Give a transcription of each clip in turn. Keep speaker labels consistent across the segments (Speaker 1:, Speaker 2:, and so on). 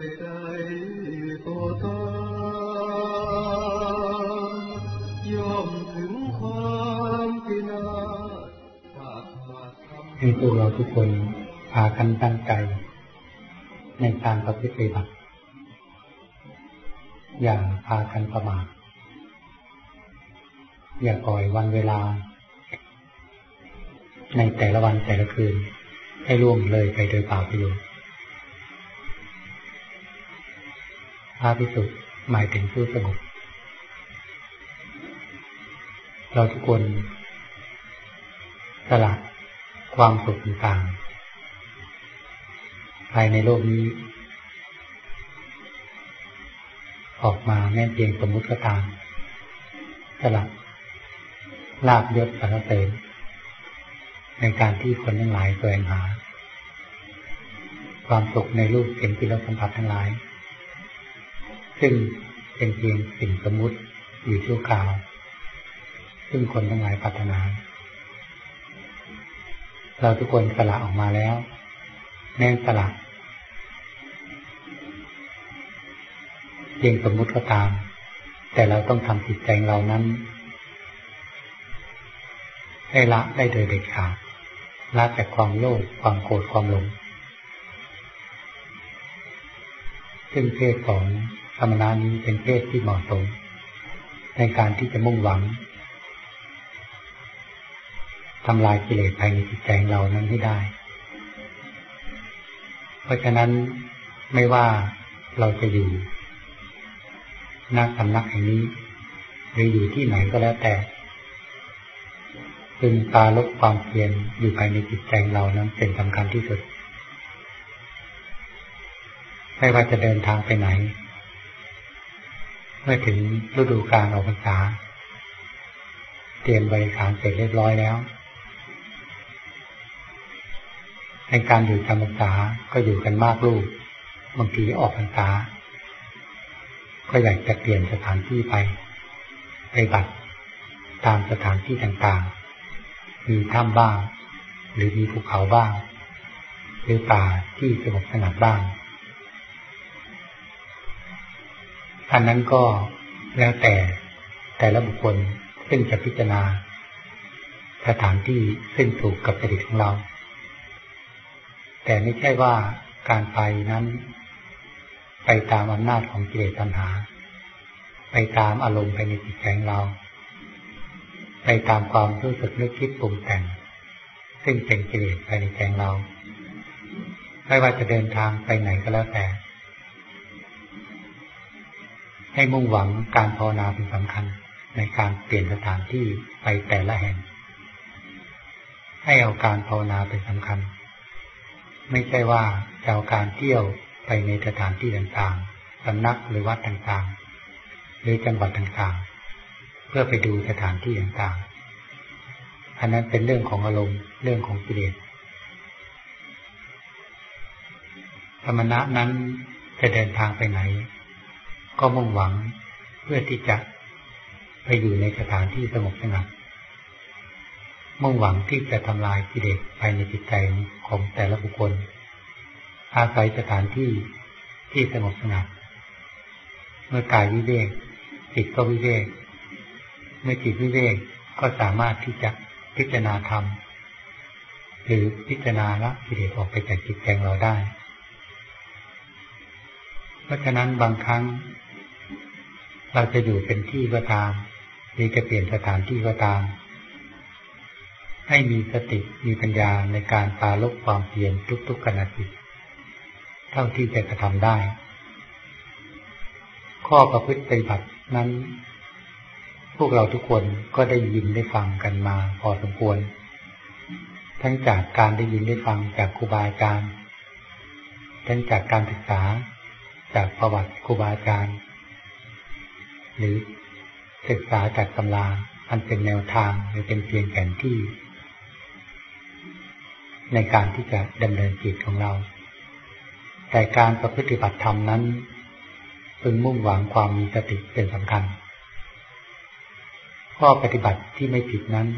Speaker 1: ใจโตตายอมถึงความพินาศาสนาธรรม
Speaker 2: ให้พวกเราทุกคนพากันตั้งใจ ในการประพฤติปฏิบัติ อย่าพากันประมาทอย่าปล่อยวันเวลา ในแต่ละวันแต่ละคืน ให้ล่วงเลยไปโดยเปล่าประโยชน์ พระพิสุทธิ์หมายถึงผู้สงบเราทุกคนสละความสุขต่างๆภายในโลกนี้ ออกมาแม้เพียงสมมุติก็ตามสละลาบยศสารเสริญในการที่คนทั้งหลายแสวงหา ความสุขในรูปเสียงที่เราสัมผัสทั้งหลาย ซึ่งเป็นเพียงสิ่งสมมุติอยู่ชั่วคราว ซึ่งคนทั้งหลายปรารถนา เราทุกคนสละออกมาแล้วแน่สละเพียงสมมุติก็ตาม แต่เราต้องทำจิตใจเรานั้นให้ละได้โดยเด็ดขาดละจากความโลภความโกรธความหลงซึ่งเพศของ ธรรมนานี้เป็นเพศที่เหมาะสม ในการที่จะมุ่งหวังทำลายกิเลสภายในจิตใจของเรานั้นให้ได้ เพราะฉะนั้นไม่ว่าเราจะอยู่นักสำนักแห่งนี้หรืออยู่ที่ไหนก็แล้วแต่พึงตาลบความเพียรอยู่ภายในจิตใจเรานั้นเป็นสำคัญที่สุด ไม่ว่าจะเดินทางไปไหน เมื่อถึงฤดูกาลออกพรรษา เตรียมบริการเสร็จเรียบร้อยแล้วในการอยู่จำพรรษาก็อยู่กันมากลูกบางทีออกพรรษา ก็อยากจะเปลี่ยนสถานที่ไป ไปบัตรตามสถานที่ต่างๆ มีถ้ำบ้าง หรือมีภูเขาบ้าง หรือป่าที่สงบสงัดบ้าง อันนั้นก็แล้วแต่แต่ละบุคคลซึ่งจะพิจารณา สถานที่ซึ่งถูกกับจริตของเรา แต่ไม่ใช่ว่าการไปนั้น ไปตามอำนาจของกิเลสตัณหา ไปตามอารมณ์ภายในจิตใจของเรา ไปตามความรู้สึกนึกคิดปรุงแต่ง ซึ่งเป็นกิเลสภายในใจเรา ไม่ว่าจะเดินทางไปไหนก็แล้วแต่ ให้มุ่งหวังการภาวนาเป็นสำคัญในการเปลี่ยนสถานที่ไปแต่ละแห่ง ให้เอาการภาวนาเป็นสำคัญ ไม่ใช่ว่าจะเอาการเที่ยวไปในสถานที่ต่างๆสำนักหรือวัดต่างๆ หรือจังหวัดต่างๆ เพื่อไปดูสถานที่ต่างๆ อันนั้นเป็นเรื่องของอารมณ์เรื่องของกิเลสธรรมณะนั้นจะเดินทางไปไหน ก็มุ่งหวังเพื่อที่จะไปอยู่ในสถานที่สงบสงัดมุ่งหวังที่จะทำลายกิเลสภายในจิตใจของแต่ละบุคคล อาศัยสถานที่ที่สงบสงัด เมื่อกายวิเวกจิตก็วิเวกเมื่อจิตวิเวกก็สามารถที่จะพิจารณาธรรมหรือพิจารณาละกิเลสออกไปจากจิตใจเราได้ เพราะฉะนั้นบางครั้ง เราจะอยู่เป็นที่ก็ตามหรือจะเปลี่ยนสถานที่ก็ตาม ให้มีสติมีปัญญาในการปาลบความเพียรทุกๆขณะจิตเท่าที่จะกระทำได้ ข้อประพฤติปฏิบัตินั้น พวกเราทุกคนก็ได้ยินได้ฟังกันมาพอสมควร ทั้งจากการได้ยินได้ฟังจากครูบาอาจารย์ทั้งจากการศึกษาจากประวัติครูบาอาจารย์ หรือศึกษาจากตำราอันเป็นแนวทางหรือเป็นเพียงแผนที่ ในการที่จะดำเนินจิตของเรา แต่การประพฤติบัติธรรมนั้นพึงมุ่งหวังความมีสติเป็นสำคัญ ข้อปฏิบัติที่ไม่ผิดนั้น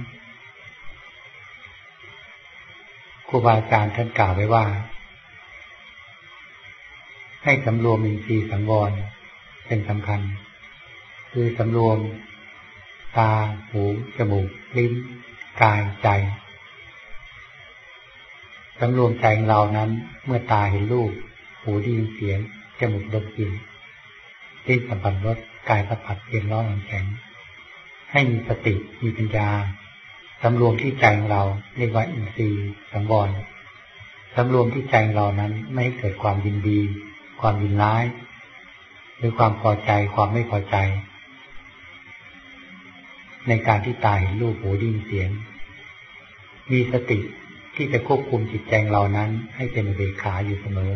Speaker 2: ครูบาอาจารย์ท่านกล่าวไว้ว่า ให้สำรวมอินทรีย์สังวรเป็นสำคัญ คือสำรวม ตา หู จมูก ลิ้น กาย ใจสำรวมใจของเรานั้น เมื่อตาเห็นรูป หูได้ยินเสียง จมูกดมกลิ่นลิ้นสัมผัสรส กายสัมผัสเย็นร้อนแข็ง ให้มีสติ มีปัญญาสำรวมที่ใจของเราเรียกว่าอินทรีย์สังวรสำรวมที่ใจของเรานั้นไม่ให้เกิดความยินดี ความยินร้าย หรือความพอใจ ความไม่พอใจ ในการที่ตาเห็นรูปหูได้ยินเสียง มีสติที่จะควบคุมจิตใจเรานั้น ให้เป็นเบขาอยู่เสมอ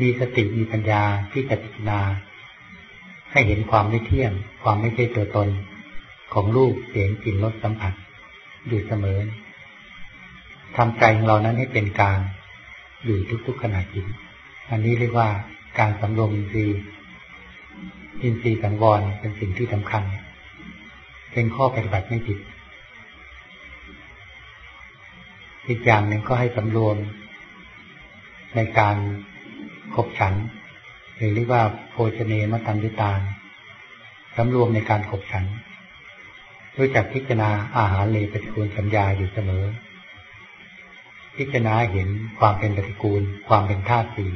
Speaker 2: มีสติมีปัญญาที่จะพิจารณา ให้เห็นความไม่เที่ยง ความไม่ใช่ตัวตน ของรูปเสียงกลิ่นรสสัมผัส อยู่เสมอทำใจของเรานั้นให้เป็นกลางอยู่ทุกๆขณะจิตอันนี้เรียกว่าการสำรวมอินทรีย์อินทรีย์สังวรเป็นสิ่งที่สำคัญ เป็นข้อปฏิบัติไม่ผิด อีกอย่างหนึ่งก็ให้สำรวมในการขบฉัน หรือเรียกว่าโภชเนมตันยุตานสำรวมในการขบฉัน รู้จักพิจารณาอาหารเลปฏิกูลสัญญาอยู่เสมอ พิจารณาเห็นความเป็นปฏิกูล ความเป็นธาตุสี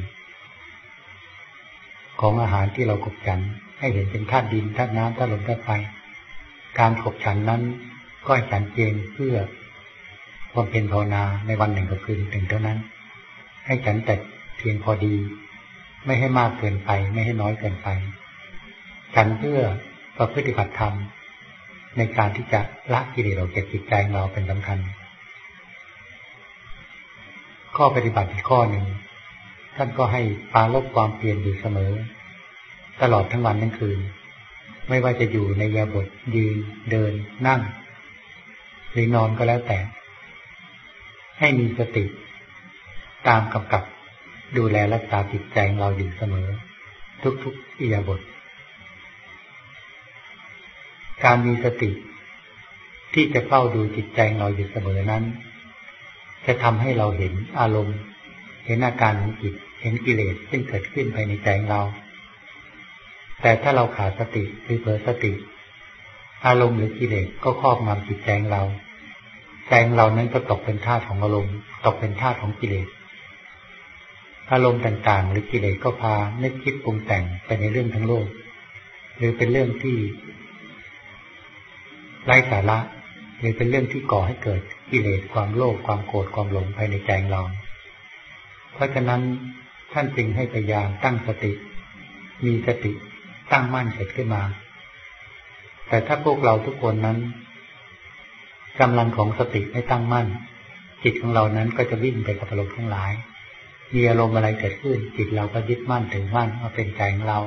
Speaker 2: ของอาหารที่เราขบฉัน ให้เห็นเป็นธาตุดินธาตุน้ำธาตุลมธาตุไฟ การขบฉันนั้นก็ฉันเจงเพื่อความเป็นภาวนาในวันหนึ่งกับคืนหนึ่งเท่านั้น ให้ฉันแต่เพียงพอดี ไม่ให้มากเกินไป ไม่ให้น้อยเกินไป ฉันเพื่อประพฤติบัติธรรม ในการที่จะละกิเลสออกจากจิตใจเราเป็นสำคัญ ข้อปฏิบัติอีกข้อหนึ่งท่านก็ให้ปาลบความเปลี่ยนอยู่เสมอ ตลอดทั้งวันทั้งคืน ไม่ว่าจะอยู่ในยาบทยืนเดินนั่ง หรือนอนก็แล้วแต่ ให้มีสติ ตามกำกับ ดูแลรักษาจิตใจเราอยู่เสมอ ทุกๆอิยาบท การมีสติ ที่จะเฝ้าดูจิตใจเราอยู่เสมอนั้น จะทำให้เราเห็นอารมณ์ เห็นอาการของจิต เห็นกิเลสซึ่งเกิดขึ้นภายในใจเรา แต่ถ้าเราขาดสติหรือเผลอสติ อารมณ์หรือกิเลสก็ครอบงำจิตใจเราใจเรานั้นก็ตกเป็นท่าของอารมณ์ตกเป็นท่าของกิเลส อารมณ์ต่างๆ หรือกิเลสก็พานึกคิดปรุงแต่งไปในเรื่องทั้งโลก หรือเป็นเรื่องที่ไร้สาระหรือเป็นเรื่องที่ก่อให้เกิดกิเลสความโลภความโกรธความหลงภายในใจเรา เพราะฉะนั้นท่านจึงให้พยายามตั้งสติ มีสติ ตั้งมั่นเกิดขึ้นมา แต่ถ้าพวกเราทุกคนนั้นกำลังของสติไม่ตั้งมั่น จิตของเรานั้นก็จะวิ่งไปกับอารมณ์ทั้งหลาย มีอารมณ์อะไรเกิดขึ้น จิตเราก็ยึดมั่นถึงมั่นว่าเป็นใจของเรา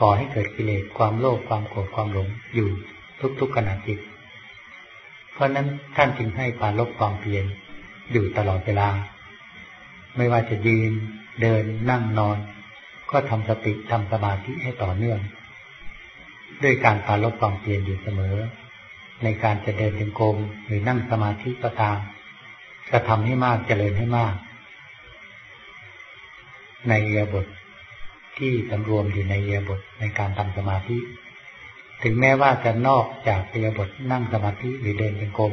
Speaker 2: ก่อให้เกิดกิเลสความโลภความโกรธความหลงอยู่ทุกๆขณะจิต เพราะนั้นท่านจึงให้ปาลบความเพียรอยู่ตลอดเวลา ไม่ว่าจะยืน เดินนั่งนอน ก็ทำสติทำสมาธิให้ต่อเนื่อง ด้วยการปาลบความเพียรอยู่เสมอ ในการจะเดินจงกรมหรือนั่งสมาธิก็ตามจะทำให้มากเจริญให้มาก ในเอียบทที่สำรวมอยู่ในเอียบทในการทำสมาธิ ถึงแม้ว่าจะนอกจากเตียบทนั่งสมาธิหรือเดินเป็นกรม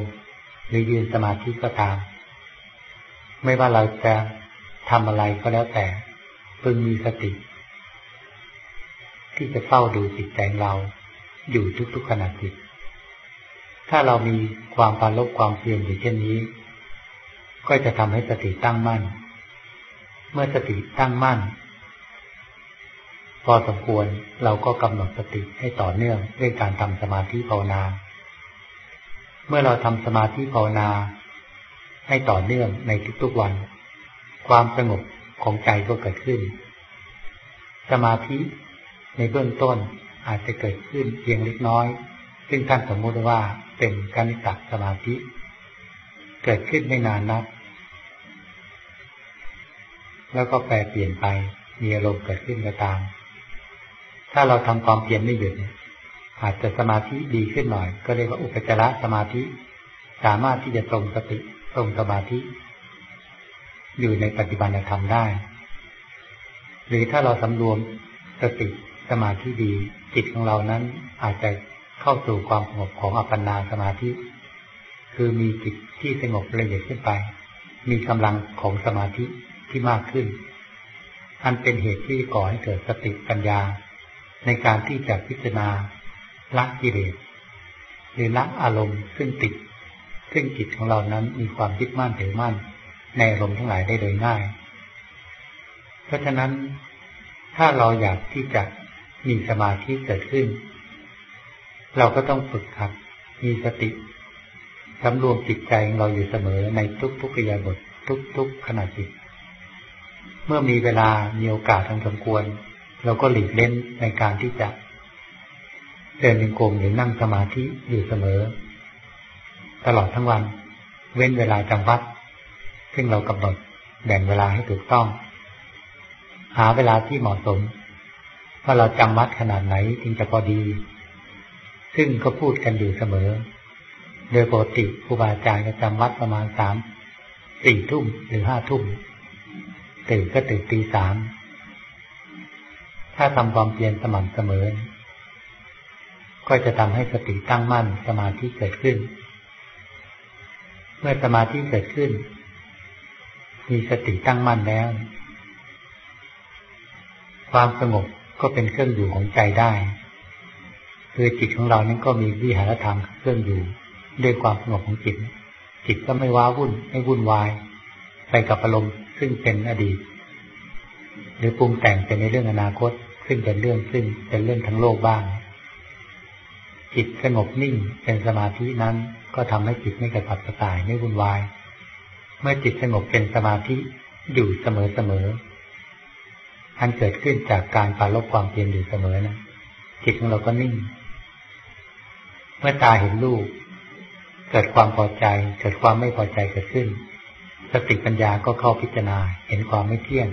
Speaker 2: หรือยืนสมาธิก็ตาม ไม่ว่าเราจะทำอะไรก็แล้วแต่ พึงมีสติ ที่จะเฝ้าดูจิตใจเราอยู่ทุกๆขณะจิต ถ้าเรามีความปาลบความเพียรอยู่เช่นนี้ ก็จะทำให้สติตั้งมั่น เมื่อสติตั้งมั่น พอสมควรเราก็กำหนดสติให้ต่อเนื่องด้วยการทำสมาธิภาวนา เมื่อเราทำสมาธิภาวนา ให้ต่อเนื่องในทุกๆวัน ความสงบ ของใจก็เกิดขึ้น สมาธิในเบื้องต้นอาจจะเกิดขึ้นเพียงเล็กน้อย ซึ่งท่านสมมติว่าเป็นกานิกสมาธิ เกิดขึ้นไม่นานนัก แล้วก็แปรเปลี่ยนไป มีอารมณ์เกิดขึ้นก็ตาม ถ้าเราทำความเพียรไม่หยุดเนี่ยอาจจะสมาธิดีขึ้นหน่อย ก็เรียกว่าอุปจารสมาธิ สามารถที่จะตรงสติตรงสมาธิ อยู่ในปฏิบัติธรรมได้ หรือถ้าเราสำรวมสติสมาธิดี จิตของเรานั้นอาจจะเข้าสู่ความสงบของอัปปนาสมาธิ คือมีจิตที่สงบละเอียดขึ้นไป มีกำลังของสมาธิที่มากขึ้น อันเป็นเหตุที่ก่อให้เกิดสติปัญญา ในการที่จะพิจารณาละกิเลสหรือละอารมณ์ซึ่งติด ซึ่งจิตของเรานั้นมีความยึดมั่นถือมั่น ในอารมณ์ทั้งหลายได้โดยง่าย เพราะฉะนั้นถ้าเราอยากที่จะมีสมาธิเกิดขึ้น เราก็ต้องฝึกครับ มีสติสำรวมจิตใจของเราอยู่เสมอในทุกๆกิยาบททุกๆขณะจิต เมื่อมีเวลามีโอกาสทั้งสมควร เราก็หลีกเล่นในการที่จะเดินเป็นกลมหรือนั่งสมาธิอยู่เสมอ ตลอดทั้งวัน เว้นเวลาจำวัด ซึ่งเรากำหนดแบ่งเวลาให้ถูกต้อง หาเวลาที่เหมาะสม ว่าเราจำวัดขนาดไหนจึงจะพอดี ซึ่งก็พูดกันอยู่เสมอ โดยปกติครูบาอาจารย์จะจำวัดประมาณสามสี่ทุ่มหรือห้าทุ่มตื่นก็ตื่นตีสามถ้าทำความเพียรสม่ำเสมอ ก็จะทำให้สติตั้งมั่นสมาธิเกิดขึ้น เมื่อสมาธิเกิดขึ้น มีสติตั้งมั่นแล้ว ความสงบก็เป็นเครื่องอยู่ของใจได้ คือจิตของเรานั้นก็มีวิหารธรรมเครื่องอยู่ด้วยความสงบของจิต จิตก็ไม่ว้าวุ่นไม่วุ่นวาย ไปกับอารมณ์ซึ่งเป็นอดีต หรือปรุงแต่งเป็นในเรื่องอนาคต ซึ่งเป็นเรื่องซึ่งเป็นเรื่องทั้งโลกบ้าง จิตสงบนิ่งเป็นสมาธินั้นก็ทำให้จิตไม่กระสับกระส่ายไม่วุ่นวาย เมื่อจิตสงบเป็นสมาธิอยู่เสมอเสมออันเกิดขึ้นจากการปาลบความเพียรอยู่เสมอนะจิตของเราก็นิ่ง เมื่อตาเห็นรูปเกิดความพอใจ เกิดความไม่พอใจเกิดขึ้น สติปัญญาก็เข้าพิจารณา เห็นความไม่เที่ยง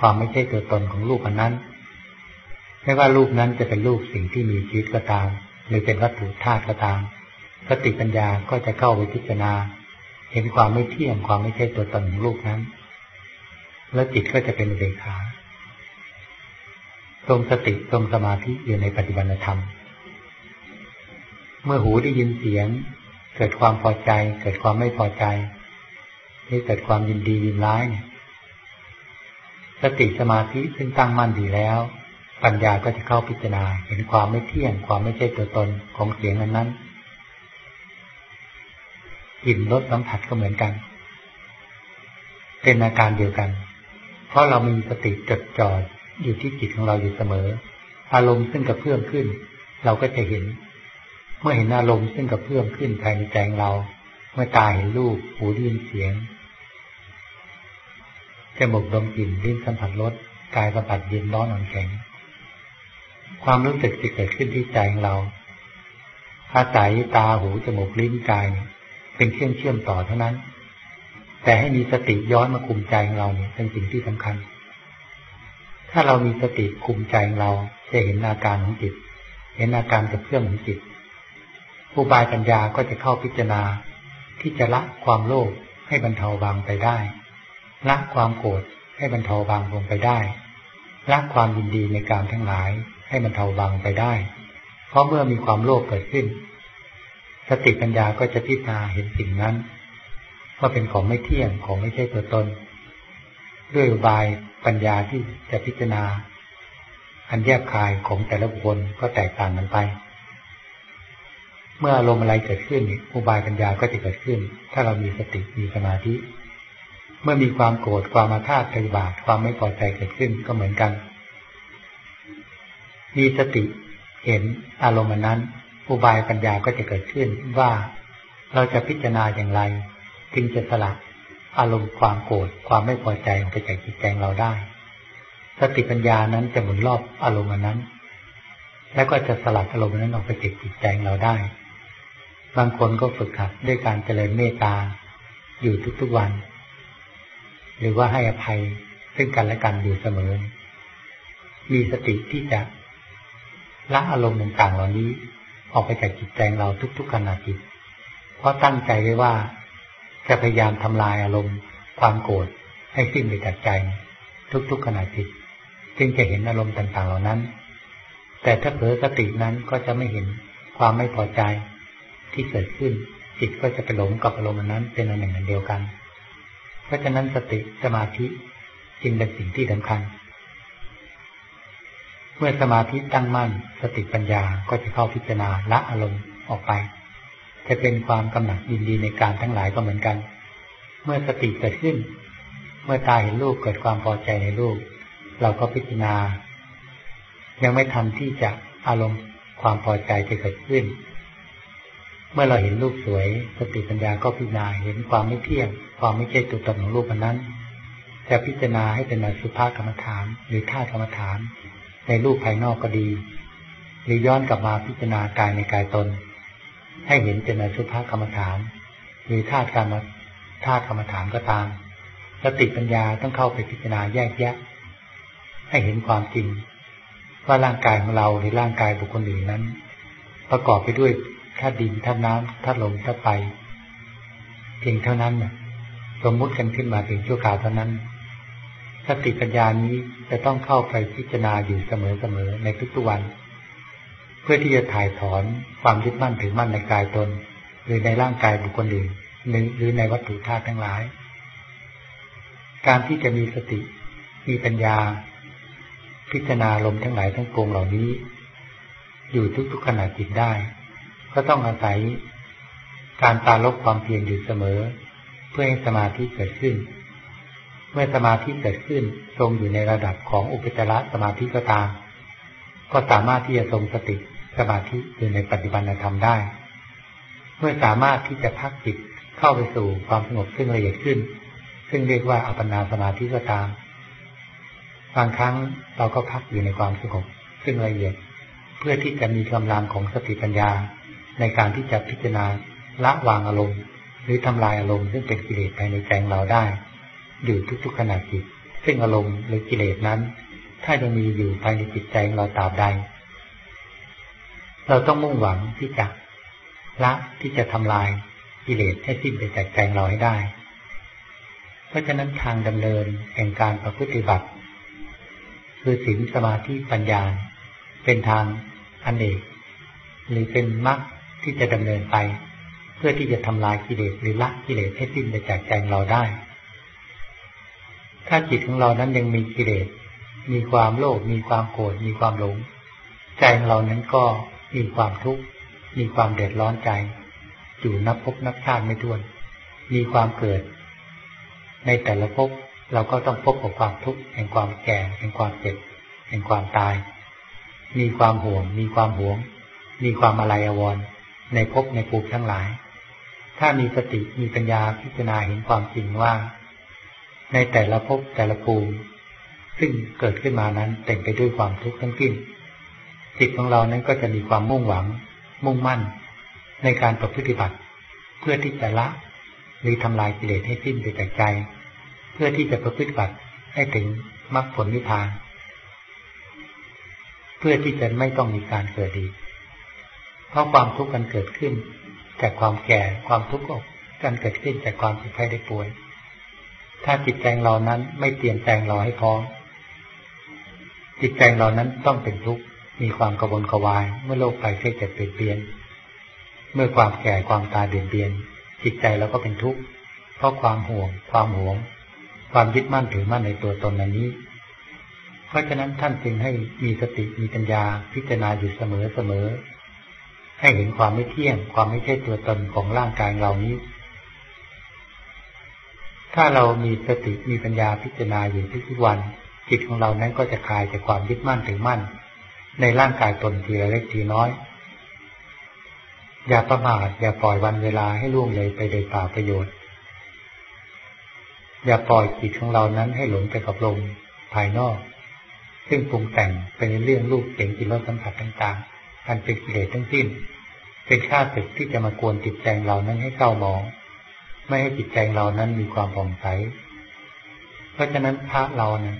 Speaker 2: ความไม่ใช่ตัวตนของรูปอันนั้น ไม่ว่ารูปนั้นจะเป็นรูปสิ่งที่มีชีวิตก็ตาม หรือเป็นวัตถุธาตุก็ตาม สติปัญญาก็จะเข้าไปพิจารณา เห็นความไม่เที่ยงความไม่ใช่ตัวตนของรูปนั้น แล้วจิตก็จะเป็นเบขาทรงสติทรงสมาธิอยู่ในปฏิบัติธรรม เมื่อหูได้ยินเสียง เกิดความพอใจ เกิดความไม่พอใจหรือเกิดความยินดียินร้ายเนี่ยสติสมาธิซึ่งตั้งมั่นดีแล้ว ปัญญาก็จะเข้าพิจารณาเห็นความไม่เที่ยงความไม่ใช่ตัวตนของเสียงนั้นนั้น กลิ่นรสสัมผัสก็เหมือนกัน เป็นอาการเดียวกัน เพราะเรามีสติจดจ่ออยู่ที่จิตของเราอยู่เสมอ อารมณ์ซึ่งกระเพื่อมขึ้น เราก็จะเห็น เมื่อเห็นอารมณ์ซึ่งกระเพื่อมขึ้นภายในใจเรา เมื่อตาเห็นรูปหูได้ยินเสียงจมูกดมกลิ่นลิ้นสัมผัสรสกายสัมผัสเย็นร้อนอ่อนแข็ง ความรู้สึกที่เกิดขึ้นที่ใจของเราอาศัยตาหูจมูกลิ้นกายเเป็นเครื่องเชื่อมต่อเท่านั้น แต่ให้มีสติย้อนมาคุมใจของเราเนี่ยเป็นสิ่งที่สำคัญ ถ้าเรามีสติคุมใจของเราจะเห็นอาการของจิต เห็นอาการกับเพื่อมของจิต ผู้บายปัญญาก็จะเข้าพิจารณาที่จะละความโลภให้บรรเทาบางไปได้ ละความโกรธให้บรรเทาบางลงไปได้ ละความยินดีในการทั้งหลายให้มันเทาบางไปได้ เพราะเมื่อมีความโลภเกิดขึ้น สติปัญญาก็จะพิจารณาเห็นสิ่งนั้นว่าเป็นของไม่เที่ยงของไม่ใช่ตัวตน ด้วยบายปัญญาที่จะพิจารณา อันแยกคายของแต่ละบุคคลก็แตกต่างกันไป เมื่ออารมณ์อะไรเกิดขึ้นอุบายปัญญาก็จะเกิดขึ้น ถ้าเรามีสติมีสมาธิ เมื่อมีความโกรธความมาทาพยาบาทความไม่พอใจเกิดขึ้นก็เหมือนกัน มีสติเห็นอารมณ์นั้น อุบายปัญญาก็จะเกิดขึ้นว่าเราจะพิจารณาอย่างไรจึงจะสลัดอารมณ์ความโกรธความไม่พอใจออกไปจากจิตใจเราได้ สติปัญญานั้นจะหมุนรอบอารมณ์นั้น แล้วก็จะสลัดอารมณ์นั้นออกไปจากจิตใจเราได้ บางคนก็ฝึกขัดด้วยการเจริญเมตตาอยู่ทุกๆวัน หรือว่าให้อภัยซึ่งกันและกันอยู่เสมอ มีสติที่จะละอารมณ์ต่างๆเหล่านี้ ออกไปจากจิตใจเราทุกๆขณะจิต เพราะตั้งใจไว้ว่าจะพยายามทำลายอารมณ์ ความโกรธให้สิ้นไปจากใจ ทุกๆขณะจิต จึงจะเห็นอารมณ์ต่างๆเหล่านั้น แต่ถ้าเผลอสตินั้นก็จะไม่เห็นความไม่พอใจที่เกิดขึ้น จิตก็จะไปหลงกับอารมณ์นั้นเป็นอันหนึ่งอันเดียวกัน เพราะฉะนั้นสติสมาธิจึงเป็นสิ่งที่สำคัญ เมื่อสมาธิตั้งมั่น สติปัญญาก็จะเข้าพิจารณาละอารมณ์ออกไป จะเป็นความกำหนัดยินดีในการทั้งหลายก็เหมือนกัน เมื่อสติเกิดขึ้น เมื่อตาเห็นรูปเกิดความพอใจในรูป เราก็พิจารณา ยังไม่ทันที่จะอารมณ์ความพอใจจะเกิดขึ้น เมื่อเราเห็นรูปสวย สติปัญญาก็พิจารณาเห็นความไม่เที่ยง ความไม่ใช่ตัวตนของรูปนั้น จะพิจารณาให้เป็นอสุภากรรมฐานหรือท่ากรรมฐาน ในรูปภายนอกก็ดี หรือย้อนกลับมาพิจารณากายในกายตน ให้เห็นเป็นอสุภกรรมฐาน หรือท่ากรรมท่ากรรมฐานก็ตามสติปัญญาต้องเข้าไปพิจารณาแยกแยะ ให้เห็นความจริง ว่าร่างกายของเราหรือร่างกายบุคคลอื่นนั้น ประกอบไปด้วยธาตุดินธาตุน้ำธาตุลมธาตุไฟเพียงเท่านั้นสมมุติกันขึ้นมาเพียงชั่วคราวเท่านั้น สติปัญญานี้จะต้องเข้าไปพิจารณาอยู่เสมอๆในทุกๆวัน เพื่อที่จะถ่ายถอนความยึดมั่นถือมั่นในกายตน หรือในร่างกายบุคคลอื่นหรือในวัตถุธาตุทั้งหลาย การที่จะมีสติ มีปัญญา พิจารณาลมทั้งหลายทั้งปวงเหล่านี้ อยู่ทุกๆขณะจิตได้ ก็ต้องอาศัยการตาลบความเพียรอยู่เสมอ เพื่อให้สมาธิเกิดขึ้น มื่อสมาธิเกิดขึ้นทรงอยู่ในระดับของอุปจารสมาธิก็ตาม ก็สามารถที่จะทรงสติสมาธิอยู่ในปัจจุบันธรรมได้ เมื่อสามารถที่จะพักจิตเข้าไปสู่ความสงบซึ่งละเอียดขึ้น ซึ่งเรียกว่าอัปปนาสมาธิก็ตาม บางครั้งเราก็พักอยู่ในความสงบซึ่งละเอียด เพื่อที่จะมีกำลังของสติปัญญา ในการที่จะพิจารณาละวางอารมณ์ หรือทำลายอารมณ์ซึ่งเป็นกิเลสภายในใจเราได้ อยู่ทุกๆขณะจิต ซึ่งอารมณ์หรือกิเลสนั้น ถ้ายังมีอยู่ภายในจิตใจเราตราบใด เราต้องมุ่งหวังที่จะละที่จะทำลายกิเลสให้สิ้นไปจากใจเราให้ได้ เพราะฉะนั้นทางดำเนินแห่งการประพฤติบัติ คือศีลสมาธิปัญญา เป็นทางอันเอกหรือเป็นมรรคที่จะดำเนินไป เพื่อที่จะทำลายกิเลสหรือละกิเลสให้สิ้นไปจากใจเราได้ ถ้าจิตของเรานั้นยังมีกิเลส มีความโลภ มีความโกรธ มีความหลง ใจของเรานั้นก็มีความทุกข์ มีความเดือดร้อนใจ อยู่นับพบนับชาติไม่ถ้วน มีความเกิด ในแต่ละภพเราก็ต้องพบกับความทุกข์แห่งความแก่แห่งความเจ็บแห่งความตาย มีความห่วง มีความหวง มีความอะไรอววรในภพในภูมิทั้งหลาย ถ้ามีสติมีปัญญาพิจารณาเห็นความจริงว่า ในแต่ละภพแต่ละภูมิ ซึ่งเกิดขึ้นมานั้นเต็มไปด้วยความทุกข์ทั้งสิ้น จิตของเรานั้นก็จะมีความมุ่งหวัง มุ่งมั่น ในการประพฤติบัติ เพื่อที่จะละหรือทำลายกิเลสให้สิ้นไปจากใจ เพื่อที่จะประพฤติบัติให้ถึงมรรคผลนิพพาน เพื่อที่จะไม่ต้องมีการเกิดอีกเพราะความทุกข์กันเกิดขึ้น จากความแก่ความทุกข์อกกันเกิดขึ้นจากความเจ็บไข้ได้ป่วย ถ้าจิตใจเรานั้นไม่เตรียมแปลงเราให้พร้อมจิตใจเรานั้นต้องเป็นทุกข์มีความกระวนกระวาย เมื่อโลกไปเคยจะเปลี่ยนเปลี่ยน เมื่อความแก่ความตายเปลี่ยนเปลี่ยน จิตใจเราก็เป็นทุกข์เพราะความห่วง ความหวง ความยึดมั่นถือมั่นในตัวตนอันนี้ เพราะฉะนั้นท่านจึงให้มีสติมีปัญญาพิจารณาอยู่เสมอเสมอให้เห็นความไม่เที่ยง ความไม่ใช่ตัวตนของร่างกายเรานี้ ถ้าเรามีสติมีปัญญาพิจารณาอยู่ทุกวัน จิตของเรานั้นก็จะคลายจากความยึดมั่นถือมั่น ในร่างกายตนทีละเล็กทีน้อย อย่าประมาทอย่าปล่อยวันเวลาให้ล่วงเลยไปโดยเปล่าประโยชน์ อย่าปล่อยจิตของเรานั้นให้หลงไปกับลมภายนอก ซึ่งปรุงแต่งเป็นเรื่องรูปเสียงกลิ่นรสสัมผัสต่างๆอันเป็นกิเลสทั้งสิ้น เป็นข้าศึกที่จะมากวนจิตใจเรานั้นให้เศร้ามอง ไม่ให้จิตใจเรานั้นมีความผ่องใส เพราะฉะนั้นพระเราเนะี่ย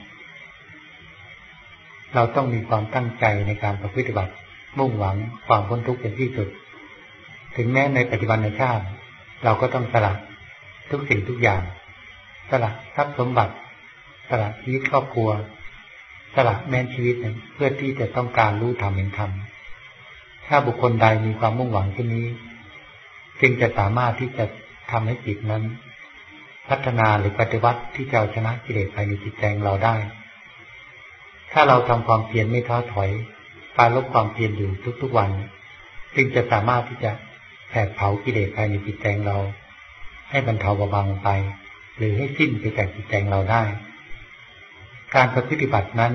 Speaker 2: เราต้องมีความตั้งใจในการประพฤติบัติ มุ่งหวังความพ้นทุกข์เป็นที่สุด ถึงแม้ในปัจจุบันในชาติ เราก็ต้องสละทุกสิ่งทุกอย่าง สละทรัพย์สมบัติ สละชีวิตครอบครัว สละแม้นชีวิตเพื่อที่จะต้องการรู้ธรรมเห็นธรรม ถ้าบุคคลใดมีความมุ่งหวังเช่นนี้ จึงจะสามารถที่จะ ทำให้จิตนั้น พัฒนาหรือปฏิวัติที่จะเอาชนะกิเลสภายในจิตใจเราได้ ถ้าเราทำความเพียรไม่ท้อถอยปาลบความเพียรอยู่ทุกๆวัน จึงจะสามารถที่จะแผดเผากิเลสภายในจิตใจเรา ให้บรรเทาเบาบางไป หรือให้สิ้นไปจากจิตใจเราได้ การปฏิบัตินั้น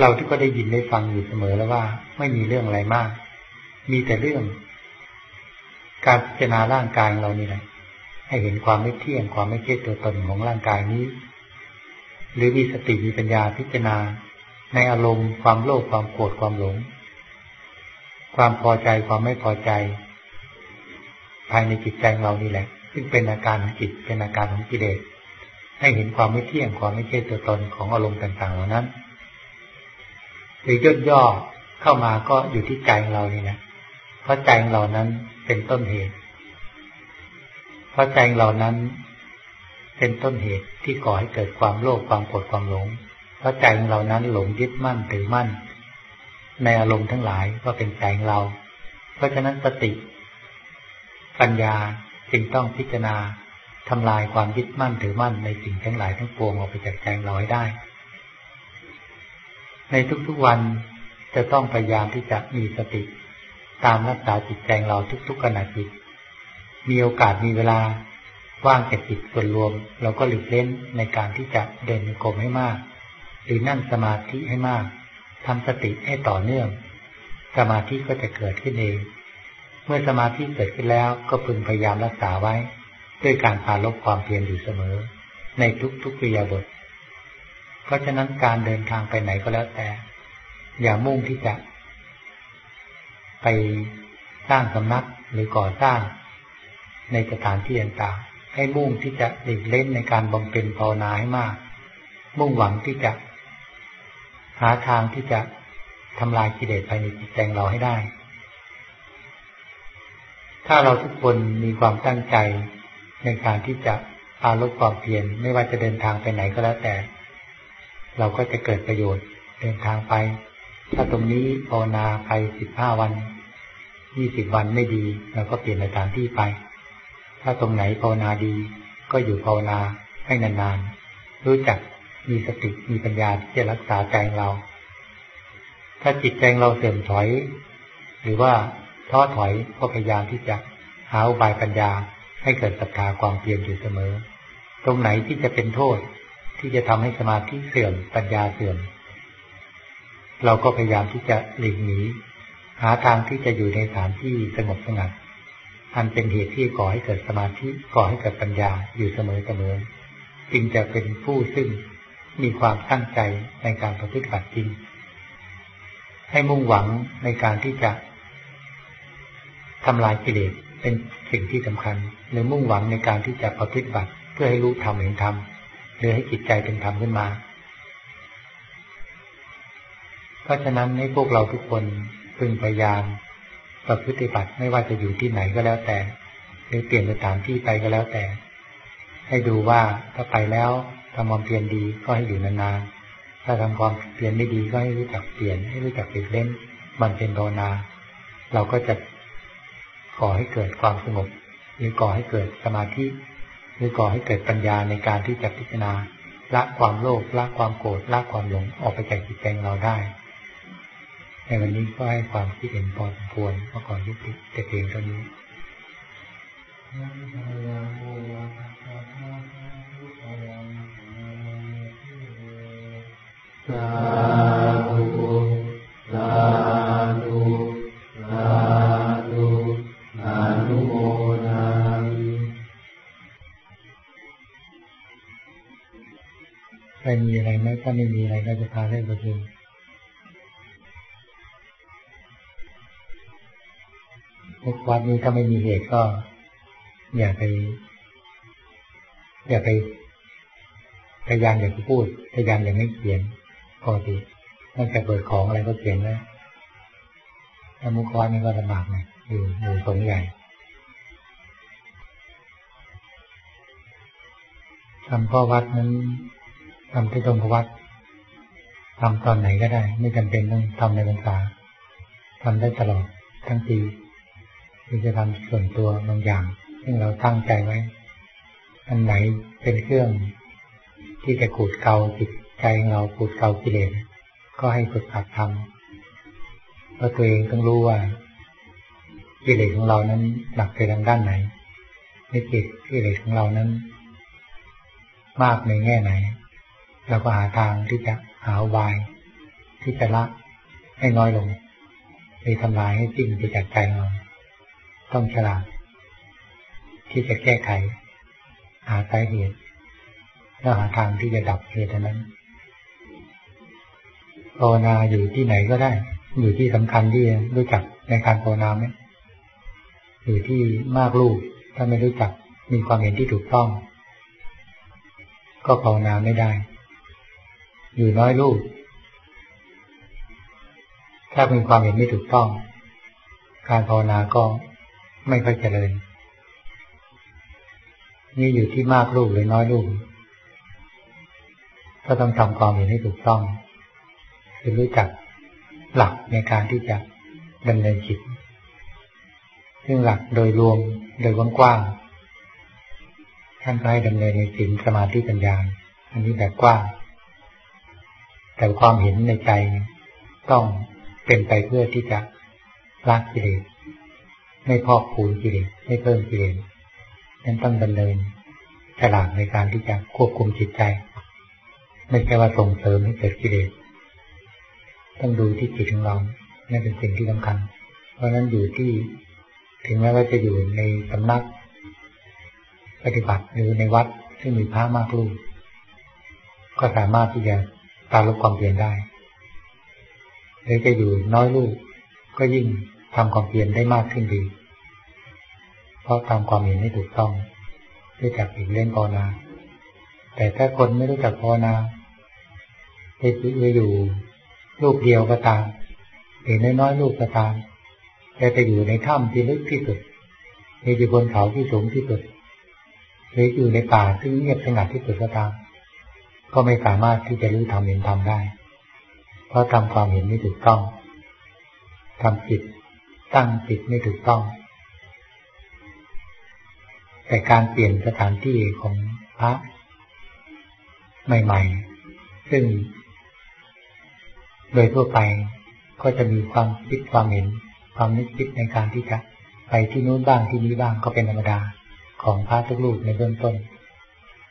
Speaker 2: เราที่ก็ได้ยินได้ฟังอยู่เสมอแล้วว่า ไม่มีเรื่องอะไรมาก มีแต่เรื่อง การพิจารณาร่างกายเรานี่แหละให้เห็นความไม่เที่ยงความไม่เที่ยตัวตนของร่างกายนี้ หรือมีสติมีปัญญาพิจารณา ในอารมณ์ความโลภความโกรธความหลง ความพอใจความไม่พอใจ ภายในจิตใจเรานี่แหละ ซึ่งเป็นอาการของจิตเป็นอาการของกิเลสให้เห็นความไม่เที่ยงความไม่ใช่ตัวตนของอารมณ์ต่างๆเหล่านั้นหรือย่นย่อเข้ามาก็อยู่ที่ใจเรานี่นะเพราะใจเรานั้นเป็นต้นเหตุ เพราะใจเรานั้น เป็นต้นเหตุที่ก่อให้เกิดความโลภความโกรธความหลง เพราะใจของเรานั้นหลงยึดมั่นถือมั่น ในอารมณ์ทั้งหลายก็เป็นใจเรา เพราะฉะนั้นสติ ปัญญาจึงต้องพิจารณาทำลายความยึดมั่นถือมั่นในสิ่งทั้งหลายทั้งปวงออกไปจากใจเราให้ได้ ในทุกๆวันจะต้องพยายามที่จะมีสติ ตามรักษาจิตใจเราทุกๆขณะจิต มีโอกาสมีเวลาว่างจากจิตส่วนรวม เราก็หลีกเล่นในการที่จะเดินกรมให้มาก หรือนั่งสมาธิให้มากทำสติให้ต่อเนื่อง สมาธิก็จะเกิดขึ้นเอง เมื่อสมาธิเกิดขึ้นแล้วก็พึงพยายามรักษาไว้ ด้วยการพาลบความเพียรอยู่เสมอ ในทุกๆกิริยาบท เพราะฉะนั้นการเดินทางไปไหนก็แล้วแต่ อย่ามุ่งที่จะ ไปสร้างสำนักหรือก่อสร้างในสถานที่ต่างๆให้มุ่งที่จะหลีกเล่นในการบำเพ็ญภาวนาให้มาก มุ่งหวังที่จะหาทางที่จะทำลายกิเลสภายในจิตใจเราให้ได้ ถ้าเราทุกคนมีความตั้งใจในการที่จะพาลดความเพียรไม่ว่าจะเดินทางไปไหนก็แล้วแต่ เราก็จะเกิดประโยชน์เดินทางไป ถ้าตรงนี้ภาวนาไปสิบห้าวันยี่สิบวันไม่ดีเราก็เปลี่ยนสถานที่ไป ถ้าตรงไหนภาวนาดีก็อยู่ภาวนาให้นานๆ รู้จักมีสติมีปัญญาที่จะรักษาใจเรา ถ้าจิตใจเราเสื่อมถอย หรือว่าท้อถอยก็พยายามที่จะหาอุบายปัญญาให้เกิดศรัทธาความเพียรอยู่เสมอ ตรงไหนที่จะเป็นโทษที่จะทำให้สมาธิเสื่อมปัญญาเสื่อม เราก็พยายามที่จะหลีกหนีหาทางที่จะอยู่ในสถานที่สงบสงัดอันเป็นเหตุที่ก่อให้เกิดสมาธิก่อให้เกิดปัญญาอยู่เสมอเสมอจึงจะเป็นผู้ซึ่งมีความตั้งใจในการปฏิบัติจริง ให้มุ่งหวังในการที่จะทำลายกิเลสเป็นสิ่งที่สำคัญหรือมุ่งหวังในการที่จะปฏิบัติเพื่อให้รู้ธรรมเห็นธรรมหรือให้จิตใจเป็นธรรมขึ้นมา เพราะฉะนั้นให้พวกเราทุกคนพึงพยายามประพฤติบัติไม่ว่าจะอยู่ที่ไหนก็แล้วแต่ หรือเปลี่ยนสถานที่ไปก็แล้วแต่ ให้ดูว่าถ้าไปแล้วทำความเพียรดีก็ให้อยู่นานๆถ้าทำความเพียรไม่ดีก็ให้รู้จักเปลี่ยนให้รู้จักเปลี่ยนเล่นมันเป็นภาวนา เราก็จะก่อให้เกิดความสงบ หรือก่อให้เกิดสมาธิหรือก่อให้เกิดปัญญาในการที่จะพิจารณาละความโลภละความโกรธละความหลงออกไปจากจิตใจเราได้ ในวันนี้ก็ให้ความคิดเห็นพอสมควรเมื่อก่อนยุติแต่เพียงเท่านี้
Speaker 1: สาธุสาธุสาธุอนุโมทามิ
Speaker 2: ใครมีอะไรไหมถ้าไม่มีอะไรก็จะพาเล่นประชุม วัดนี้ถ้าไม่มีเหตุก็ อย่าไป อย่าไปพยายามอย่าไปพูดพยายามอย่าไม่เขียนปกติตั้งแต่เปิดของอะไรก็เขียนแล้วถ้ามุขวัดนี่ก็ลำบากไงอยู่หมู่สงใหญ่ทำพ่อวัดนั้นทำที่ตรงวัดทำตอนไหนก็ได้ ไม่จำเป็นต้องทำในพรรษาทำได้ตลอดทั้งปี ที่จะทำส่วนตัวบางอย่าง ซึ่งเราตั้งใจไว้ อันไหนเป็นเครื่อง ที่จะขูดเกาจิตใจเราขูดเกากิเลสก็ให้ฝึกหัดทำเพราะตัวเองต้องรู้ว่ากิเลสของเรานั้นหนักไปทางด้านไหนในจิตกิเลสของเรานั้น มากในแง่ไหนเราก็หาทางที่จะหาวาย ที่จะละให้น้อยลงไปทำลายให้สิ้นไปจากใจเรา ต้องฉลาด ที่จะแก้ไข หาสาเหตุแล้วหาทางที่จะดับเหตุนั้นภาวนาอยู่ที่ไหนก็ได้ อยู่ที่สำคัญที่รู้จักในการภาวนาไหมอยู่ที่มากลูกถ้าไม่รู้จักมีความเห็นที่ถูกต้อง ก็ภาวนาไม่ได้ อยู่น้อยลูกถ้ามีความเห็นไม่ถูกต้อง การภาวนาก็ ไม่ค่อยเจริญ นี่อยู่ที่มากลูกหรือน้อยลูกก็ต้องทำความเห็นให้ถูกต้องคือรู้จักหลักในการที่จะดำเนินจิตซึ่งหลักโดยรวมโดยกว้างๆท่านก็ให้ดำเนินในสิ่สมาธิปัญญา อันนี้แบบกว้างแต่ความเห็นในใจต้องเป็นไปเพื่อที่จะละกิเลส ไม่พอกพูนกิเลสไม่เพิ่มกิเลสนั้นต้องดำเนินฉลาดในการที่จะควบคุมจิตใจ ไม่ใช่ว่าส่งเสริมให้เกิดกิเลสต้องดูที่จิตของเรานี่เป็นสิ่งที่สำคัญ เพราะนั้นอยู่ที่ถึงแม้ว่าจะอยู่ในสำนัก ปฏิบัติหรือในวัดซึ่งมีพระมากรูปก็สามารถที่จะตาลบความเปลี่ยนได้หรือจะอยู่น้อยลูกก็ยิ่ง ทำความเปลี่ยนได้มากขึ้นดี เพราะทำความเห็นให้ถูกต้องด้วยจากอีกเล่นภาวนา แต่ถ้าคนไม่รู้จักภาวนาจะอยู่ลูกเดียวก็ตามหรือน้อยๆลูกก็ตามแต่จะอยู่ในถ้ำที่ลึกที่สุดหรืออยู่บนเขาที่สูงที่สุดหรืออยู่ในป่าที่เงียบสงัดที่สุดก็ตาม ก็ไม่สามารถที่จะรู้ทำเห็นทำได้ เพราะทำความเห็นไม่ถูกต้องทำจิต ตั้งจิตไม่ถูกต้อง แต่การเปลี่ยนสถานที่ของพระใหม่ ๆ ซึ่ง โดยทั่วไปก็จะมีความคิดความเห็น ความนึกคิดในการที่จะไปที่นู้นบ้างที่นี้บ้างก็เป็นธรรมดาของพระทุกรูปในเบื้องต้น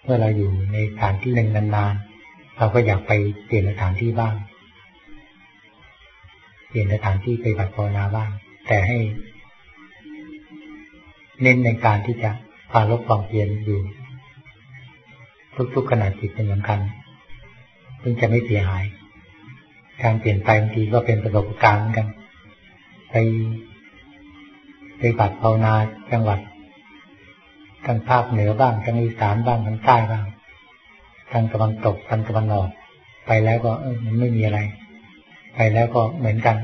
Speaker 2: เมื่อเราอยู่ในสถานที่หนึ่งนานๆเราก็อยากไปเปลี่ยนสถานที่บ้าง เปลี่ยนสถานที่ไปบัตรภาวนาบ้าง แต่ให้ เน้นในการที่จะพาลบความเปลี่ยนอยู่ทุกๆขณะจิตเป็นสำคัญซึ่งจะไม่เสียหาย การเปลี่ยนไปบางทีก็เป็นประสบการณ์เหมือนกัน ไปไปบัตรภาวนาจังหวัดทางภาคเหนือบ้างทางอีสานบ้างทางใต้บ้างทางตะวันตกทางตะวันออก ไปแล้วก็เออมันไม่มีอะไร ไปแล้วก็เหมือนกัน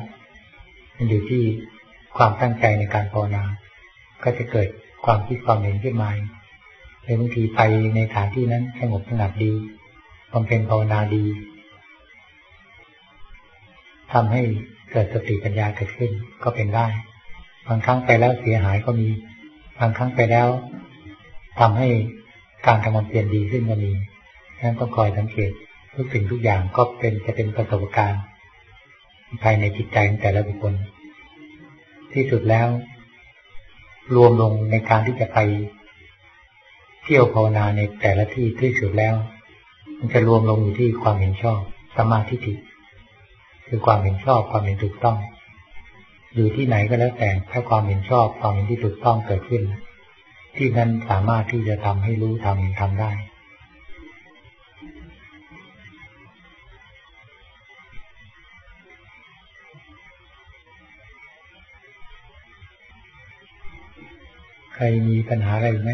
Speaker 2: มันอยู่ที่ ความตั้งใจในการภาวนา ก็จะเกิดความคิดความเห็นขึ้นมาเลยบางทีไปในฐานที่นั้นสงบสงัดดีความเป็นภาวนาดีทำให้เกิดสติปัญญาเกิดขึ้นก็เป็นได้ บางครั้งไปแล้วเสียหายก็มี บางครั้งไปแล้วทำให้การทำมันเปลี่ยนดีขึ้นก็มีนั้นต้องคอยสังเกตทุกสิ่งทุกอย่างก็เป็นจะเป็นประสบการณ์ภายในจิตใจของแต่ละบุคคล ที่สุดแล้ว รวมลงในการที่จะไปเที่ยวภาวนาในแต่ละที่ที่สุดแล้ว มันจะรวมลงอยู่ที่ความเห็นชอบสมาธิิคือความเห็นชอบความเห็นถูกต้อง อยู่ที่ไหนก็แล้วแต่ถ้าความเห็นชอบความเห็นที่ถูกต้องเกิดขึ้น ที่นั้นสามารถที่จะทำให้รู้ทำเห็นทำได้ ใครมีปัญหาอะไรไหม